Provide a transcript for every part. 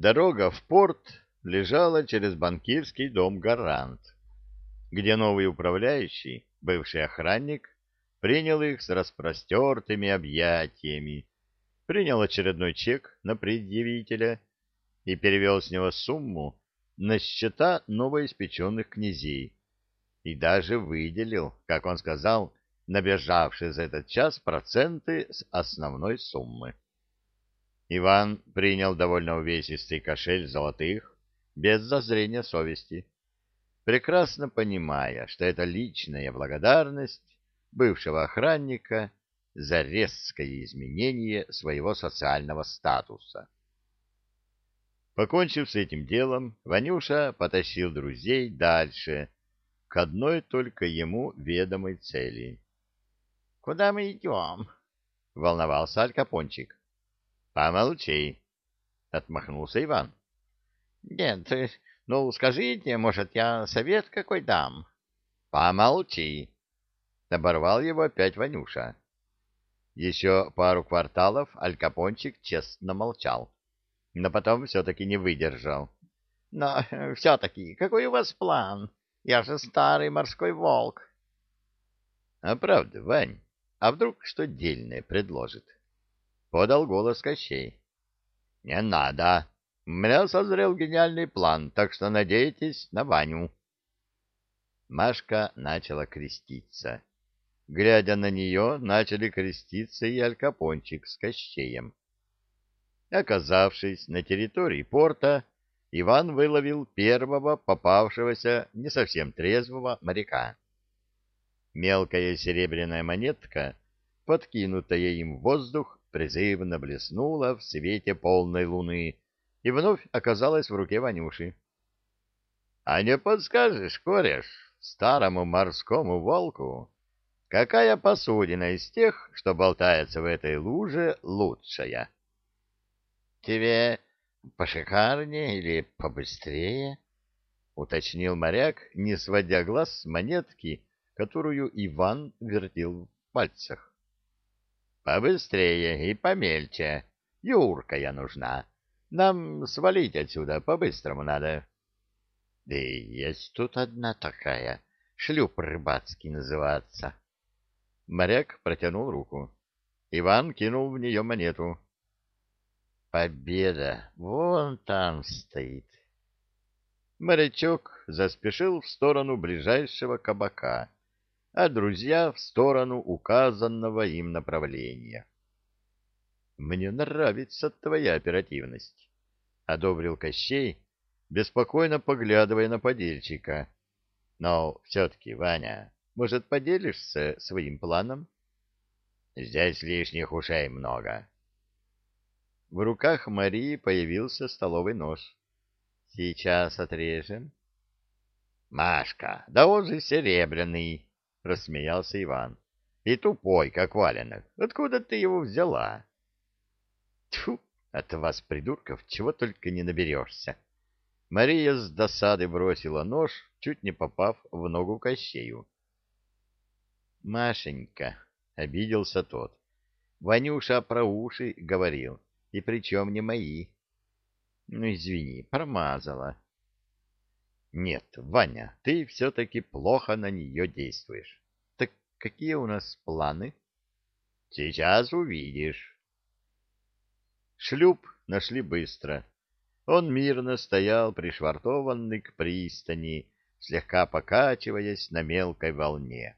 Дорога в порт лежала через банкирский дом «Гарант», где новый управляющий, бывший охранник, принял их с распростертыми объятиями, принял очередной чек на предъявителя и перевел с него сумму на счета новоиспеченных князей и даже выделил, как он сказал, набежавшие за этот час проценты с основной суммы. Иван принял довольно увесистый кошель золотых, без зазрения совести, прекрасно понимая, что это личная благодарность бывшего охранника за резкое изменение своего социального статуса. Покончив с этим делом, Ванюша потащил друзей дальше, к одной только ему ведомой цели. — Куда мы идем? — волновался Алькапончик. — Помолчи, — отмахнулся Иван. — Нет, ну скажите, может, я совет какой дам? — Помолчи, — оборвал его опять Ванюша. Еще пару кварталов Алькапончик честно молчал, но потом все-таки не выдержал. — Но все-таки какой у вас план? Я же старый морской волк. — А правда, Вань, а вдруг что дельное предложит? — подал голос Кощей. — Не надо. У меня созрел гениальный план, так что надейтесь на Ваню. Машка начала креститься. Глядя на нее, начали креститься и Алькапончик с Кощеем. Оказавшись на территории порта, Иван выловил первого попавшегося не совсем трезвого моряка. Мелкая серебряная монетка, подкинутая им в воздух, призывно блеснула в свете полной луны и вновь оказалась в руке Ванюши. — А не подскажешь, кореш, старому морскому волку, какая посудина из тех, что болтается в этой луже, лучшая? — Тебе пошикарнее или побыстрее? — уточнил моряк, не сводя глаз с монетки, которую Иван вертел в пальцах. Побыстрее и помельче. Юрка я нужна. Нам свалить отсюда по-быстрому надо. Да и есть тут одна такая. Шлюп рыбацкий называться. Моряк протянул руку. Иван кинул в нее монету. Победа вон там стоит. Морячок заспешил в сторону ближайшего кабака а друзья в сторону указанного им направления. «Мне нравится твоя оперативность», — одобрил Кощей, беспокойно поглядывая на подельщика. «Но все-таки, Ваня, может, поделишься своим планом?» «Здесь лишних ушей много». В руках Марии появился столовый нож. «Сейчас отрежем». «Машка, да он же серебряный!» — рассмеялся Иван. — И тупой, как валенок. Откуда ты его взяла? — Тьфу, от вас, придурков, чего только не наберешься. Мария с досады бросила нож, чуть не попав в ногу Кощею. — Машенька, — обиделся тот, — Ванюша про уши говорил, и причем не мои. — Ну, извини, промазала. — нет, Ваня, ты все-таки плохо на нее действуешь. Так какие у нас планы? Сейчас увидишь. Шлюп нашли быстро. Он мирно стоял пришвартованный к пристани, слегка покачиваясь на мелкой волне.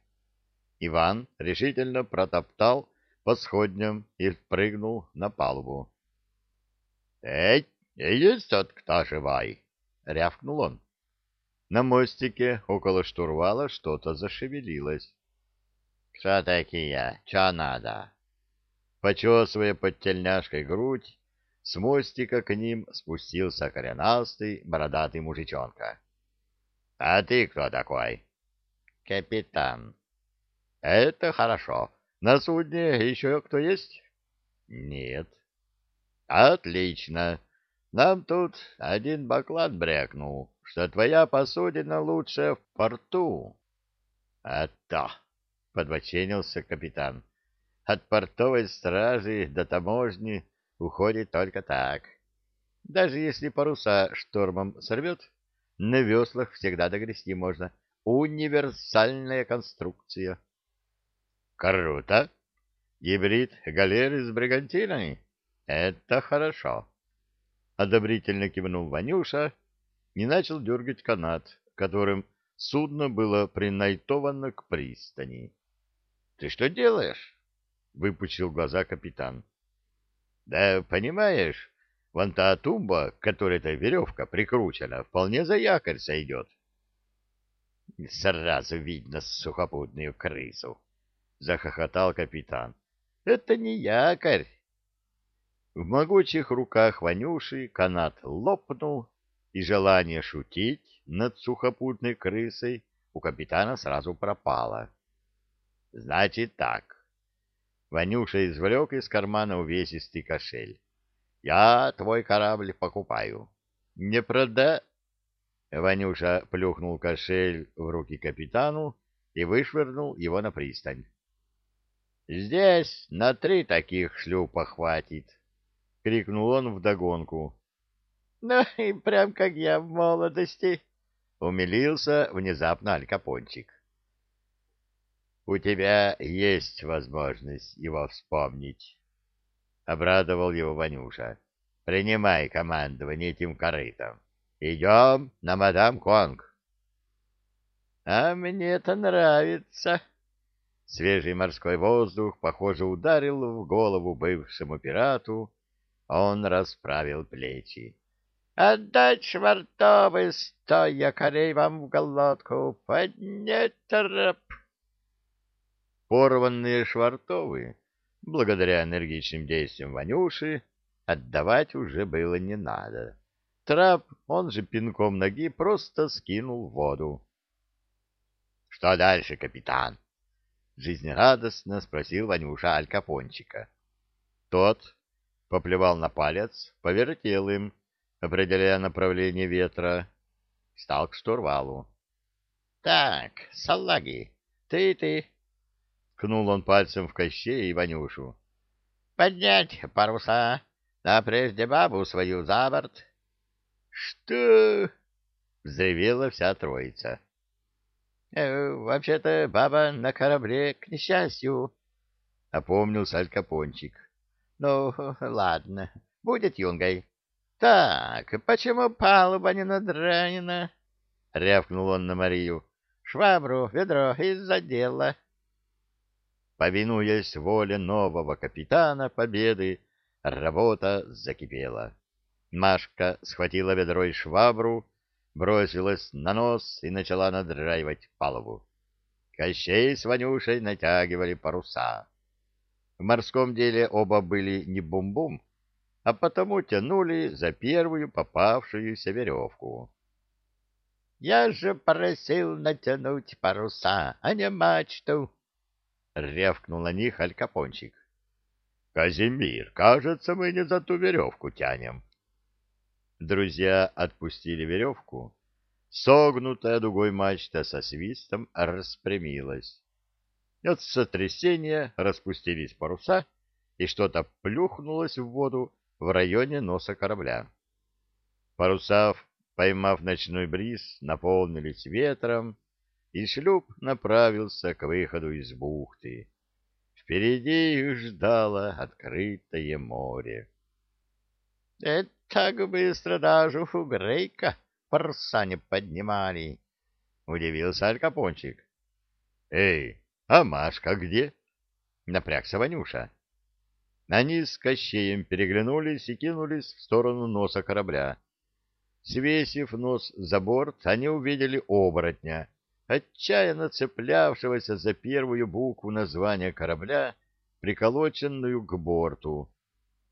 Иван решительно протоптал по сходням и впрыгнул на палубу. — Эй, есть тот кто живой? — рявкнул он. На мостике около штурвала что-то зашевелилось. — Кто такие? Че надо? Почесывая под тельняшкой грудь, с мостика к ним спустился коренастый бородатый мужичонка. — А ты кто такой? — Капитан. — Это хорошо. На судне еще кто есть? — Нет. — Отлично. Нам тут один баклан брякнул что твоя посудина лучшая в порту. — А то! — подбоченился капитан. — От портовой стражи до таможни уходит только так. Даже если паруса штормом сорвет, на веслах всегда догрести можно. Универсальная конструкция. Круто! Гибрид галеры с бригантиной? Это хорошо. Одобрительно кивнул Ванюша и начал дергать канат, которым судно было принайтовано к пристани. — Ты что делаешь? — выпучил глаза капитан. — Да, понимаешь, вон та тумба, к которой эта веревка прикручена, вполне за якорь сойдет. — Сразу видно сухопутную крысу, — захохотал капитан. — Это не якорь. В могучих руках Ванюши канат лопнул, и желание шутить над сухопутной крысой у капитана сразу пропало. — Значит так. Ванюша извлек из кармана увесистый кошель. — Я твой корабль покупаю. — Не прода... Ванюша плюхнул кошель в руки капитану и вышвырнул его на пристань. — Здесь на три таких шлюпа хватит! — крикнул он вдогонку. — Ну и прям как я в молодости! — умилился внезапно Алькапончик. — У тебя есть возможность его вспомнить, — обрадовал его Ванюша. — Принимай командование этим корытом. Идем на мадам Конг. — А мне это нравится. Свежий морской воздух, похоже, ударил в голову бывшему пирату. Он расправил плечи. — Отдать швартовы сто якорей вам в голодку, поднять троп. Порванные швартовы, благодаря энергичным действиям Ванюши, отдавать уже было не надо. Трап, он же пинком ноги, просто скинул в воду. — Что дальше, капитан? — жизнерадостно спросил Ванюша Алькапончика. Тот поплевал на палец, повертел им, определяя направление ветра, стал к штурвалу. — Так, салаги, ты ты, Ткнул он пальцем в Кощея и Ванюшу. — Поднять паруса, а прежде бабу свою за борт. — Что? — взревела вся троица. «Э, — Вообще-то баба на корабле, к несчастью, — опомнился Алькапончик. — Ну, ладно, будет юнгой. — Так, почему палуба не надранена? — рявкнул он на Марию. — Швабру, ведро из-за дела. — Повинуясь воле нового капитана Победы, работа закипела. Машка схватила ведро и швабру, бросилась на нос и начала надраивать палубу. Кощей с Ванюшей натягивали паруса. В морском деле оба были не бум-бум, а потому тянули за первую попавшуюся веревку. — Я же просил натянуть паруса, а не мачту, — рявкнул на них алькапончик. — Казимир, кажется, мы не за ту веревку тянем. Друзья отпустили веревку. Согнутая дугой мачта со свистом распрямилась. От сотрясения распустились паруса, и что-то плюхнулось в воду в районе носа корабля. Паруса, поймав ночной бриз, наполнились ветром, и шлюп направился к выходу из бухты. Впереди их ждало открытое море. — Это так быстро даже у Грейка паруса не поднимали, — удивился Алькапончик. — Эй, а Машка где? — напрягся Ванюша. Они с Кощеем переглянулись и кинулись в сторону носа корабля. Свесив нос за борт, они увидели оборотня — отчаянно цеплявшегося за первую букву названия корабля, приколоченную к борту.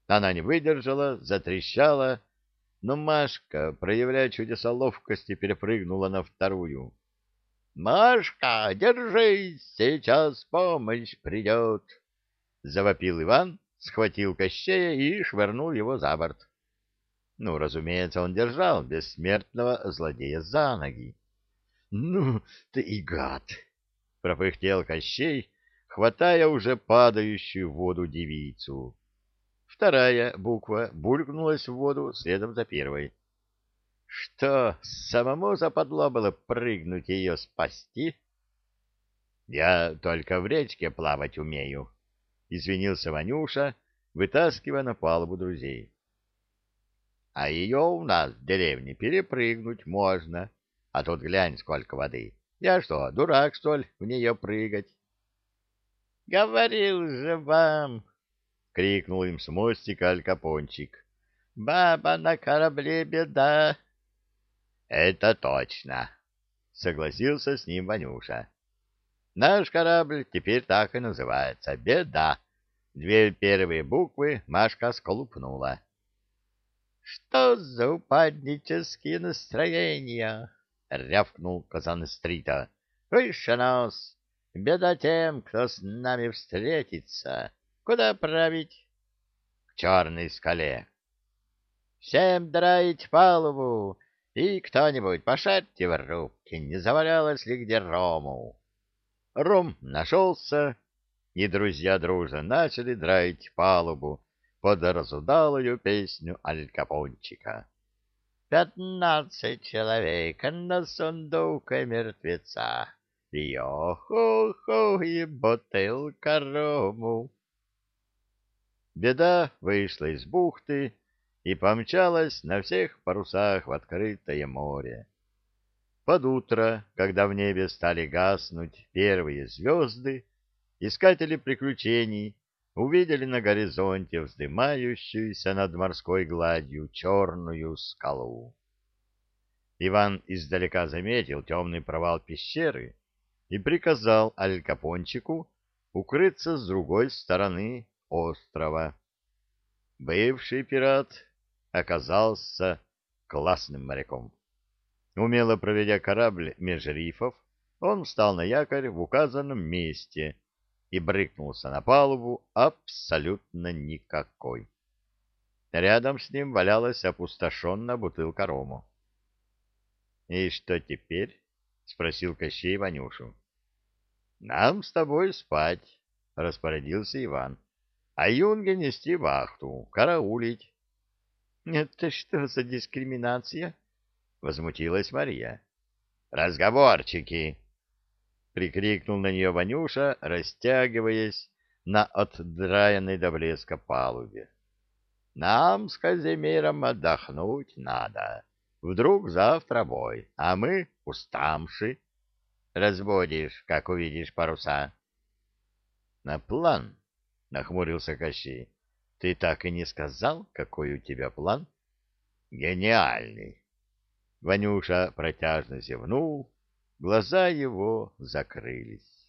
Она не выдержала, затрещала, но Машка, проявляя чудеса ловкости, перепрыгнула на вторую. — Машка, держись, сейчас помощь придет! — завопил Иван, схватил Кощея и швырнул его за борт. Ну, разумеется, он держал бессмертного злодея за ноги. — Ну, ты и гад! — пропыхтел Кощей, хватая уже падающую в воду девицу. вторая буква булькнулась в воду следом за первой. Что, самому западло было прыгнуть ее спасти? Я только в речке плавать умею, — извинился Ванюша, вытаскивая на палубу друзей. А ее у нас в деревне перепрыгнуть можно, а тут глянь, сколько воды. Я что, дурак, что ли, в нее прыгать? — Говорил же вам! — крикнул им с мостика Алькапончик. — Баба на корабле беда! — Это точно! — согласился с ним Ванюша. — Наш корабль теперь так и называется — «Беда». Две первые буквы Машка сколупнула. — Что за упаднические настроения? — рявкнул Казан Стрита. — Выше нас! Беда тем, кто с нами встретится. Куда править? — К черной скале. — Всем драить палубу, и кто-нибудь пошарьте в рубке, не завалялось ли где рому. Ром нашелся, и друзья дружно начали драить палубу под разудалую песню Алькапончика. Пятнадцать человек на сундуке мертвеца. Йо-хо-хо и бутылка рому. Беда вышла из бухты и помчалась на всех парусах в открытое море. Под утро, когда в небе стали гаснуть первые звезды, искатели приключений увидели на горизонте вздымающуюся над морской гладью черную скалу. Иван издалека заметил темный провал пещеры и приказал Аль-Капончику укрыться с другой стороны острова. Бывший пират оказался классным моряком. Умело проведя корабль меж рифов, он встал на якорь в указанном месте — и брыкнулся на палубу абсолютно никакой. Рядом с ним валялась опустошенная бутылка рому. — И что теперь? — спросил Кощей Ванюшу. — Нам с тобой спать, — распорядился Иван. — А Юнге нести вахту, караулить. — Это что за дискриминация? — возмутилась Мария. — Разговорчики! — прикрикнул на нее Ванюша, растягиваясь на отдраенной до блеска палубе. — Нам с Казимиром отдохнуть надо. Вдруг завтра бой, а мы устамши. Разбудишь, как увидишь паруса. — На план, — нахмурился Кощей. — Ты так и не сказал, какой у тебя план? — Гениальный. Ванюша протяжно зевнул Глаза его закрылись.